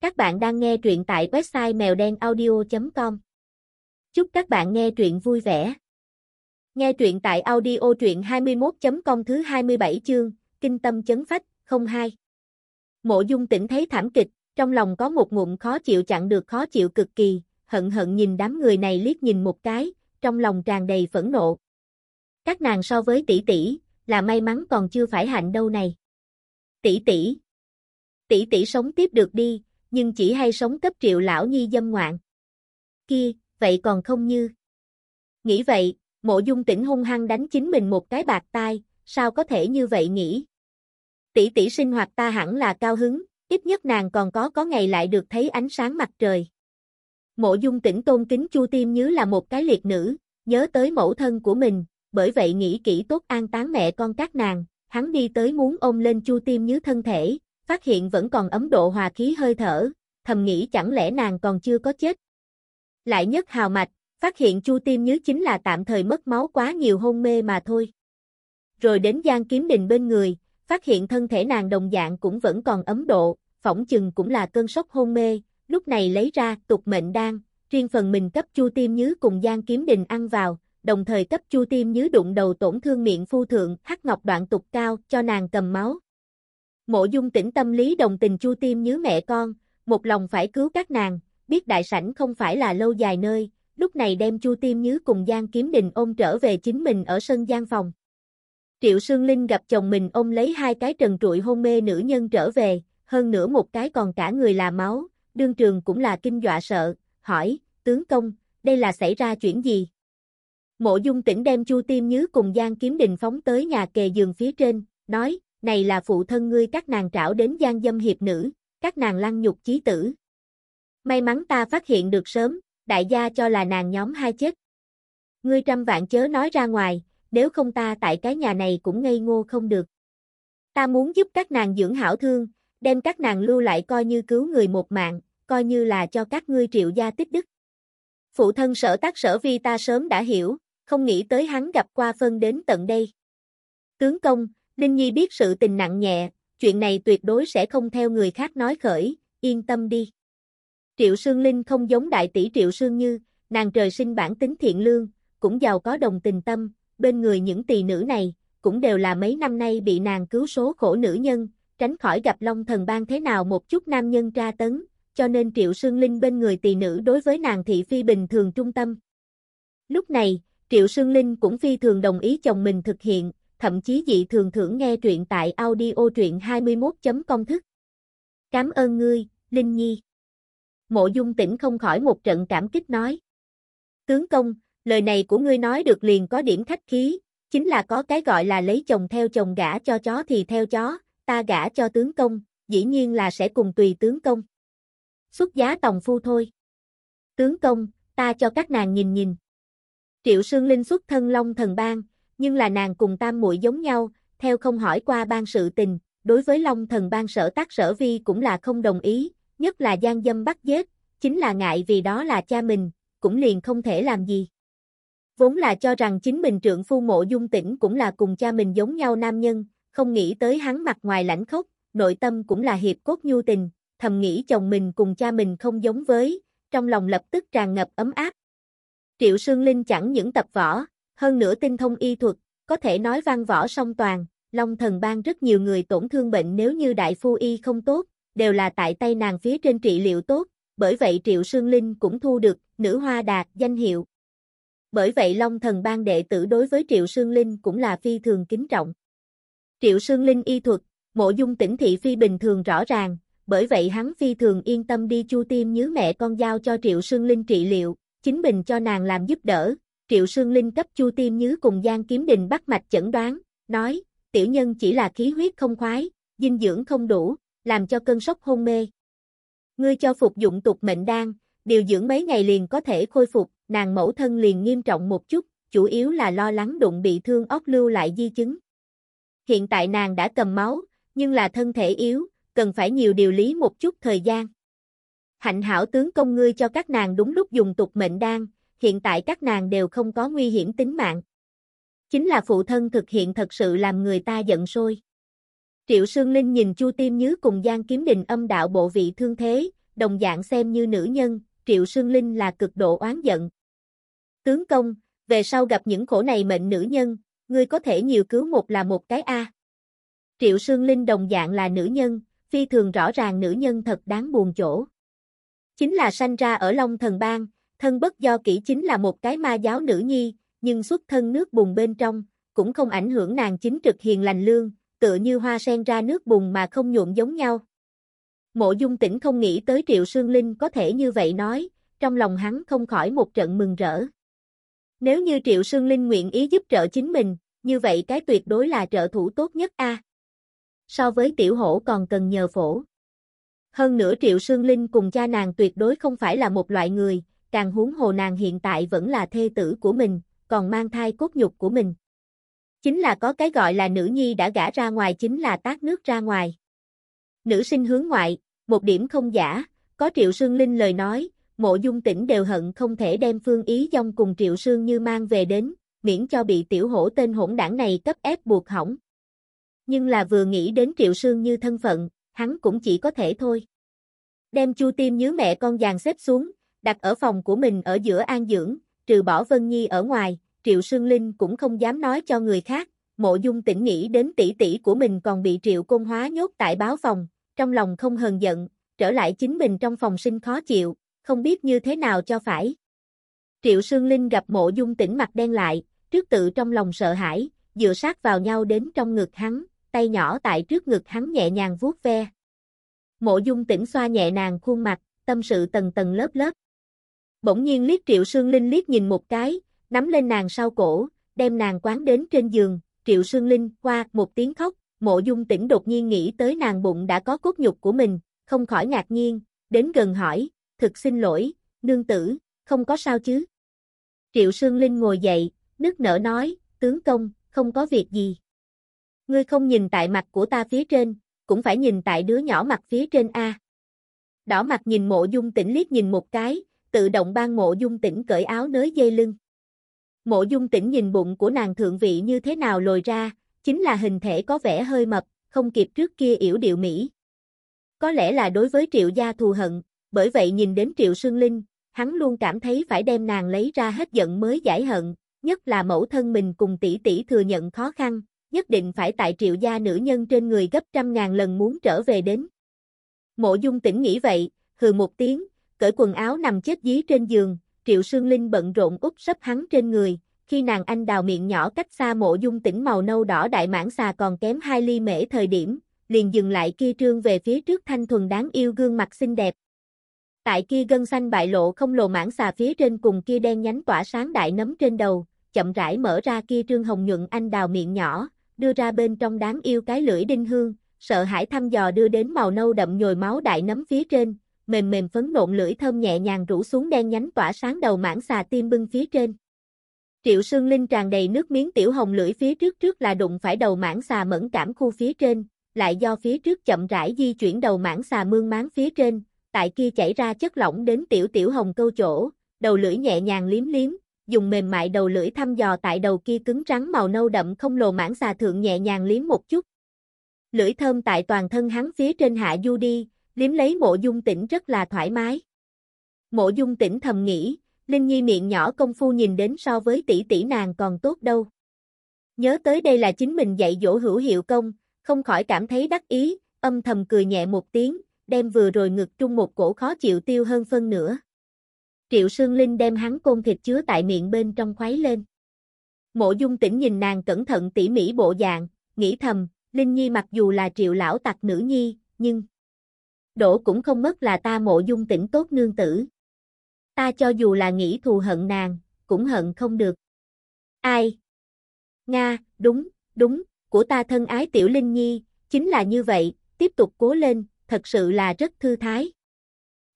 Các bạn đang nghe truyện tại website mèo đen audio.com. Chúc các bạn nghe truyện vui vẻ. Nghe truyện tại audio truyện 21.com thứ 27 chương, Kinh tâm chấn phách, 02. Mộ dung tỉnh thấy thảm kịch, trong lòng có một ngụm khó chịu chặn được khó chịu cực kỳ, hận hận nhìn đám người này liếc nhìn một cái, trong lòng tràn đầy phẫn nộ. Các nàng so với tỷ tỷ, là may mắn còn chưa phải hạnh đâu này. Tỷ tỷ. Tỷ tỷ sống tiếp được đi, nhưng chỉ hay sống cấp triệu lão nhi dâm ngoạn. Kia, vậy còn không như. Nghĩ vậy, mộ dung tỉnh hung hăng đánh chính mình một cái bạc tai, sao có thể như vậy nghĩ. Tỷ tỷ sinh hoạt ta hẳn là cao hứng, ít nhất nàng còn có có ngày lại được thấy ánh sáng mặt trời. Mộ dung tỉnh tôn kính Chu Tiêm như là một cái liệt nữ, nhớ tới mẫu thân của mình, bởi vậy nghĩ kỹ tốt an táng mẹ con các nàng, hắn đi tới muốn ôm lên Chu Tiêm như thân thể, phát hiện vẫn còn ấm độ hòa khí hơi thở, thầm nghĩ chẳng lẽ nàng còn chưa có chết. Lại nhất hào mạch, phát hiện Chu tim Nhứ chính là tạm thời mất máu quá nhiều hôn mê mà thôi. Rồi đến Giang Kiếm Đình bên người, phát hiện thân thể nàng đồng dạng cũng vẫn còn ấm độ, phỏng chừng cũng là cơn sốc hôn mê, lúc này lấy ra tục mệnh đan, riêng phần mình cấp Chu tim Nhứ cùng Giang Kiếm Đình ăn vào, đồng thời cấp Chu tim Nhứ đụng đầu tổn thương miệng phu thượng, hắc ngọc đoạn tục cao cho nàng cầm máu, Mộ dung tĩnh tâm lý đồng tình chu tim nhớ mẹ con, một lòng phải cứu các nàng, biết đại sảnh không phải là lâu dài nơi, lúc này đem chu tim nhớ cùng Giang Kiếm Đình ôm trở về chính mình ở sân gian phòng. Triệu Sương Linh gặp chồng mình ôm lấy hai cái trần trụi hôn mê nữ nhân trở về, hơn nữa một cái còn cả người là máu, đương trường cũng là kinh dọa sợ, hỏi, tướng công, đây là xảy ra chuyện gì? Mộ dung tỉnh đem chu tim nhứ cùng Giang Kiếm Đình phóng tới nhà kề giường phía trên, nói, này là phụ thân ngươi các nàng trảo đến gian dâm hiệp nữ, các nàng lăng nhục chí tử. May mắn ta phát hiện được sớm, đại gia cho là nàng nhóm hai chết. Ngươi trăm vạn chớ nói ra ngoài, nếu không ta tại cái nhà này cũng ngây ngô không được. Ta muốn giúp các nàng dưỡng hảo thương, đem các nàng lưu lại coi như cứu người một mạng, coi như là cho các ngươi triệu gia tích đức. Phụ thân sở tác sở vi ta sớm đã hiểu, không nghĩ tới hắn gặp qua phân đến tận đây. Tướng công, Linh Nhi biết sự tình nặng nhẹ, chuyện này tuyệt đối sẽ không theo người khác nói khởi, yên tâm đi. Triệu Sương Linh không giống đại tỷ Triệu Sương Như, nàng trời sinh bản tính thiện lương, cũng giàu có đồng tình tâm, bên người những tỳ nữ này, cũng đều là mấy năm nay bị nàng cứu số khổ nữ nhân, tránh khỏi gặp Long Thần bang thế nào một chút nam nhân tra tấn, cho nên Triệu Sương Linh bên người tỳ nữ đối với nàng thị phi bình thường trung tâm. Lúc này, Triệu Sương Linh cũng phi thường đồng ý chồng mình thực hiện, thậm chí dị thường thưởng nghe truyện tại audio truyện 21.công thức. Cảm ơn ngươi, Linh Nhi. Mộ dung tỉnh không khỏi một trận cảm kích nói. Tướng công, lời này của ngươi nói được liền có điểm khách khí, chính là có cái gọi là lấy chồng theo chồng gả cho chó thì theo chó, ta gả cho tướng công, dĩ nhiên là sẽ cùng tùy tướng công. Xuất giá tòng phu thôi. Tướng công, ta cho các nàng nhìn nhìn. Triệu Sương Linh xuất thân Long Thần Bang, nhưng là nàng cùng tam muội giống nhau, theo không hỏi qua ban sự tình, đối với Long thần ban sở tác sở vi cũng là không đồng ý, nhất là gian dâm bắt giết, chính là ngại vì đó là cha mình, cũng liền không thể làm gì. Vốn là cho rằng chính mình trượng phu mộ dung tỉnh cũng là cùng cha mình giống nhau nam nhân, không nghĩ tới hắn mặt ngoài lãnh khốc, nội tâm cũng là hiệp cốt nhu tình, thầm nghĩ chồng mình cùng cha mình không giống với, trong lòng lập tức tràn ngập ấm áp. Triệu Sương Linh chẳng những tập võ, hơn nữa tinh thông y thuật, có thể nói văn võ song toàn, Long thần ban rất nhiều người tổn thương bệnh nếu như đại phu y không tốt, đều là tại tay nàng phía trên trị liệu tốt, bởi vậy Triệu Sương Linh cũng thu được nữ hoa đạt danh hiệu. Bởi vậy Long thần ban đệ tử đối với Triệu Sương Linh cũng là phi thường kính trọng. Triệu Sương Linh y thuật, mộ dung tỉnh thị phi bình thường rõ ràng, bởi vậy hắn phi thường yên tâm đi chu tim nhớ mẹ con giao cho Triệu Sương Linh trị liệu, chính mình cho nàng làm giúp đỡ, Triệu Sương Linh cấp Chu Tiêm Nhứ cùng Giang Kiếm Đình bắt mạch chẩn đoán, nói, tiểu nhân chỉ là khí huyết không khoái, dinh dưỡng không đủ, làm cho cơn sốc hôn mê. Ngươi cho phục dụng tục mệnh đan, điều dưỡng mấy ngày liền có thể khôi phục, nàng mẫu thân liền nghiêm trọng một chút, chủ yếu là lo lắng đụng bị thương ốc lưu lại di chứng. Hiện tại nàng đã cầm máu, nhưng là thân thể yếu, cần phải nhiều điều lý một chút thời gian. Hạnh hảo tướng công ngươi cho các nàng đúng lúc dùng tục mệnh đan, hiện tại các nàng đều không có nguy hiểm tính mạng. Chính là phụ thân thực hiện thật sự làm người ta giận sôi. Triệu Sương Linh nhìn Chu Tiêm Nhứ cùng Giang Kiếm Đình âm đạo bộ vị thương thế, đồng dạng xem như nữ nhân, Triệu Sương Linh là cực độ oán giận. Tướng công, về sau gặp những khổ này mệnh nữ nhân, ngươi có thể nhiều cứu một là một cái A. Triệu Sương Linh đồng dạng là nữ nhân, phi thường rõ ràng nữ nhân thật đáng buồn chỗ. Chính là sanh ra ở Long Thần Bang, thân bất do kỹ chính là một cái ma giáo nữ nhi, nhưng xuất thân nước bùn bên trong, cũng không ảnh hưởng nàng chính trực hiền lành lương, tựa như hoa sen ra nước bùn mà không nhuộm giống nhau. Mộ dung tỉnh không nghĩ tới Triệu Sương Linh có thể như vậy nói, trong lòng hắn không khỏi một trận mừng rỡ. Nếu như Triệu Sương Linh nguyện ý giúp trợ chính mình, như vậy cái tuyệt đối là trợ thủ tốt nhất a. So với tiểu hổ còn cần nhờ phổ. Hơn nữa Triệu Sương Linh cùng cha nàng tuyệt đối không phải là một loại người, càng huống hồ nàng hiện tại vẫn là thê tử của mình, còn mang thai cốt nhục của mình. Chính là có cái gọi là nữ nhi đã gả ra ngoài chính là tác nước ra ngoài. Nữ sinh hướng ngoại, một điểm không giả, có Triệu Sương Linh lời nói, mộ dung tỉnh đều hận không thể đem phương ý dông cùng Triệu Sương như mang về đến, miễn cho bị tiểu hổ tên hỗn đảng này cấp ép buộc hỏng. Nhưng là vừa nghĩ đến Triệu Sương như thân phận, hắn cũng chỉ có thể thôi. Đem chu tim nhớ mẹ con dàn xếp xuống, đặt ở phòng của mình ở giữa an dưỡng, trừ bỏ Vân Nhi ở ngoài, Triệu Sương Linh cũng không dám nói cho người khác, mộ dung tỉnh nghĩ đến tỷ tỷ của mình còn bị Triệu Côn Hóa nhốt tại báo phòng, trong lòng không hờn giận, trở lại chính mình trong phòng sinh khó chịu, không biết như thế nào cho phải. Triệu Sương Linh gặp mộ dung tỉnh mặt đen lại, trước tự trong lòng sợ hãi, dựa sát vào nhau đến trong ngực hắn, tay nhỏ tại trước ngực hắn nhẹ nhàng vuốt ve. Mộ dung tỉnh xoa nhẹ nàng khuôn mặt, tâm sự tầng tầng lớp lớp. Bỗng nhiên liếc Triệu Sương Linh liếc nhìn một cái, nắm lên nàng sau cổ, đem nàng quán đến trên giường, Triệu Sương Linh qua một tiếng khóc, mộ dung tỉnh đột nhiên nghĩ tới nàng bụng đã có cốt nhục của mình, không khỏi ngạc nhiên, đến gần hỏi, thực xin lỗi, nương tử, không có sao chứ. Triệu Sương Linh ngồi dậy, nức nở nói, tướng công, không có việc gì. Ngươi không nhìn tại mặt của ta phía trên, cũng phải nhìn tại đứa nhỏ mặt phía trên A. Đỏ mặt nhìn mộ dung tỉnh liếc nhìn một cái, tự động ban mộ dung tỉnh cởi áo nới dây lưng. Mộ dung tỉnh nhìn bụng của nàng thượng vị như thế nào lồi ra, chính là hình thể có vẻ hơi mập, không kịp trước kia yểu điệu Mỹ. Có lẽ là đối với triệu gia thù hận, bởi vậy nhìn đến triệu sương linh, hắn luôn cảm thấy phải đem nàng lấy ra hết giận mới giải hận, nhất là mẫu thân mình cùng tỷ tỷ thừa nhận khó khăn, nhất định phải tại triệu gia nữ nhân trên người gấp trăm ngàn lần muốn trở về đến. Mộ dung tỉnh nghĩ vậy, hừ một tiếng, cởi quần áo nằm chết dí trên giường, triệu sương linh bận rộn úp sấp hắn trên người, khi nàng anh đào miệng nhỏ cách xa mộ dung tỉnh màu nâu đỏ đại mãng xà còn kém hai ly mễ thời điểm, liền dừng lại kia trương về phía trước thanh thuần đáng yêu gương mặt xinh đẹp. Tại kia gân xanh bại lộ không lồ mãng xà phía trên cùng kia đen nhánh tỏa sáng đại nấm trên đầu, chậm rãi mở ra kia trương hồng nhuận anh đào miệng nhỏ, đưa ra bên trong đáng yêu cái lưỡi đinh hương, sợ hãi thăm dò đưa đến màu nâu đậm nhồi máu đại nấm phía trên, mềm mềm phấn nộn lưỡi thơm nhẹ nhàng rủ xuống đen nhánh tỏa sáng đầu mảng xà tim bưng phía trên. Triệu Sương Linh tràn đầy nước miếng tiểu hồng lưỡi phía trước trước là đụng phải đầu mảng xà mẫn cảm khu phía trên, lại do phía trước chậm rãi di chuyển đầu mảng xà mương máng phía trên, tại kia chảy ra chất lỏng đến tiểu tiểu hồng câu chỗ, đầu lưỡi nhẹ nhàng liếm liếm, dùng mềm mại đầu lưỡi thăm dò tại đầu kia cứng trắng màu nâu đậm không lồ mảng xà thượng nhẹ nhàng liếm một chút. Lưỡi thơm tại toàn thân hắn phía trên hạ du đi, liếm lấy mộ dung tỉnh rất là thoải mái. Mộ dung tỉnh thầm nghĩ, Linh Nhi miệng nhỏ công phu nhìn đến so với tỷ tỷ nàng còn tốt đâu. Nhớ tới đây là chính mình dạy dỗ hữu hiệu công, không khỏi cảm thấy đắc ý, âm thầm cười nhẹ một tiếng, đem vừa rồi ngực trung một cổ khó chịu tiêu hơn phân nữa. Triệu Sương Linh đem hắn côn thịt chứa tại miệng bên trong khuấy lên. Mộ dung tỉnh nhìn nàng cẩn thận tỉ mỉ bộ dạng, nghĩ thầm, Linh Nhi mặc dù là triệu lão tặc nữ nhi, nhưng đổ cũng không mất là ta mộ dung tỉnh tốt nương tử. Ta cho dù là nghĩ thù hận nàng, cũng hận không được. Ai? Nga, đúng, đúng, của ta thân ái tiểu Linh Nhi, chính là như vậy, tiếp tục cố lên, thật sự là rất thư thái.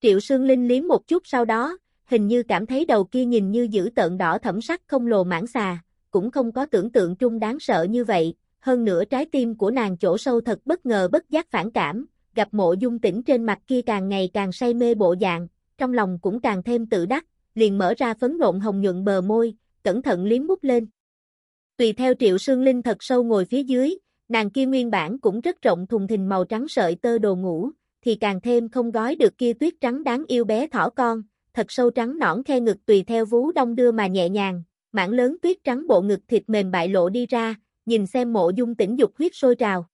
Triệu Sương Linh liếm một chút sau đó, hình như cảm thấy đầu kia nhìn như giữ tợn đỏ thẩm sắc không lồ mãn xà, cũng không có tưởng tượng trung đáng sợ như vậy, hơn nữa trái tim của nàng chỗ sâu thật bất ngờ bất giác phản cảm, gặp mộ dung tỉnh trên mặt kia càng ngày càng say mê bộ dạng, trong lòng cũng càng thêm tự đắc, liền mở ra phấn nộn hồng nhuận bờ môi, cẩn thận liếm mút lên. Tùy theo triệu sương linh thật sâu ngồi phía dưới, nàng kia nguyên bản cũng rất rộng thùng thình màu trắng sợi tơ đồ ngủ, thì càng thêm không gói được kia tuyết trắng đáng yêu bé thỏ con, thật sâu trắng nõn khe ngực tùy theo vú đông đưa mà nhẹ nhàng, mảng lớn tuyết trắng bộ ngực thịt mềm bại lộ đi ra, nhìn xem mộ dung tỉnh dục huyết sôi trào.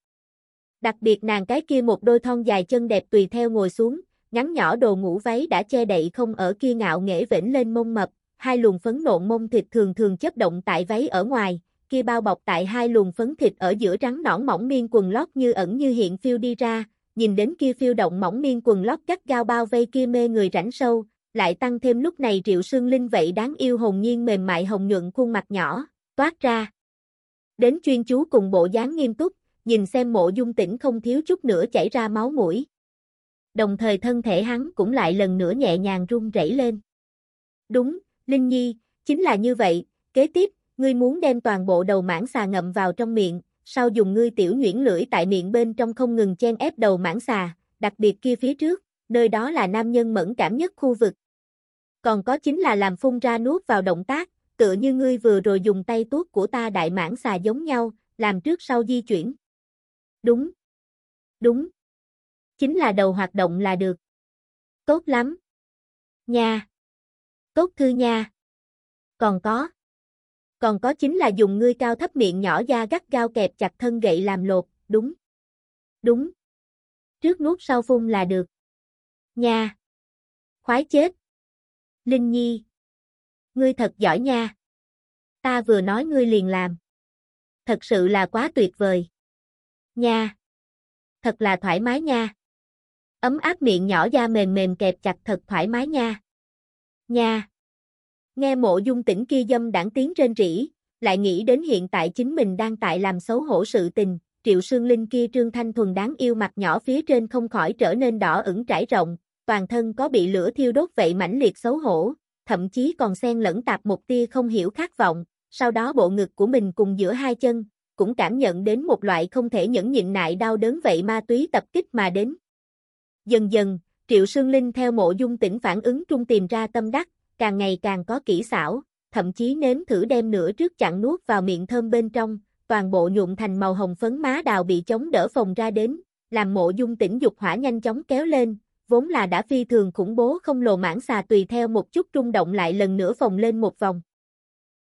Đặc biệt nàng cái kia một đôi thon dài chân đẹp tùy theo ngồi xuống, ngắn nhỏ đồ ngủ váy đã che đậy không ở kia ngạo nghễ vĩnh lên mông mập, hai luồng phấn nộn mông thịt thường thường chấp động tại váy ở ngoài, kia bao bọc tại hai luồng phấn thịt ở giữa trắng nõn mỏng miên quần lót như ẩn như hiện phiêu đi ra, nhìn đến kia phiêu động mỏng miên quần lót cắt gao bao vây kia mê người rảnh sâu, lại tăng thêm lúc này Triệu Sương Linh vậy đáng yêu hồn nhiên mềm mại hồng nhuận khuôn mặt nhỏ, toát ra. Đến chuyên chú cùng bộ dáng nghiêm túc, nhìn xem mộ dung tỉnh không thiếu chút nữa chảy ra máu mũi. Đồng thời thân thể hắn cũng lại lần nữa nhẹ nhàng run rẩy lên. Đúng, Linh Nhi, chính là như vậy, kế tiếp, ngươi muốn đem toàn bộ đầu mãng xà ngậm vào trong miệng, sau dùng ngươi tiểu nhuyễn lưỡi tại miệng bên trong không ngừng chen ép đầu mãng xà, đặc biệt kia phía trước, nơi đó là nam nhân mẫn cảm nhất khu vực. Còn có chính là làm phun ra nuốt vào động tác, tựa như ngươi vừa rồi dùng tay tuốt của ta đại mãng xà giống nhau, làm trước sau di chuyển. Đúng. Đúng. Chính là đầu hoạt động là được. Tốt lắm. Nha. Tốt thư nha. Còn có. Còn có chính là dùng ngươi cao thấp miệng nhỏ da gắt gao kẹp chặt thân gậy làm lột, đúng. Đúng. Trước nuốt sau phun là được. Nha. Khoái chết. Linh Nhi. Ngươi thật giỏi nha. Ta vừa nói ngươi liền làm. Thật sự là quá tuyệt vời. Nha. Thật là thoải mái nha. Ấm áp miệng nhỏ da mềm mềm kẹp chặt thật thoải mái nha. Nha. Nghe mộ dung tỉnh kia dâm đảng tiếng trên rỉ, lại nghĩ đến hiện tại chính mình đang tại làm xấu hổ sự tình, triệu sương linh kia trương thanh thuần đáng yêu mặt nhỏ phía trên không khỏi trở nên đỏ ửng trải rộng, toàn thân có bị lửa thiêu đốt vậy mãnh liệt xấu hổ, thậm chí còn xen lẫn tạp một tia không hiểu khát vọng, sau đó bộ ngực của mình cùng giữa hai chân, cũng cảm nhận đến một loại không thể nhẫn nhịn nại đau đớn vậy ma túy tập kích mà đến. Dần dần, Triệu Sương Linh theo mộ dung tỉnh phản ứng trung tìm ra tâm đắc, càng ngày càng có kỹ xảo, thậm chí nếm thử đem nửa trước chặn nuốt vào miệng thơm bên trong, toàn bộ nhuộm thành màu hồng phấn má đào bị chống đỡ phồng ra đến, làm mộ dung tỉnh dục hỏa nhanh chóng kéo lên, vốn là đã phi thường khủng bố không lồ mãn xà tùy theo một chút trung động lại lần nữa phồng lên một vòng.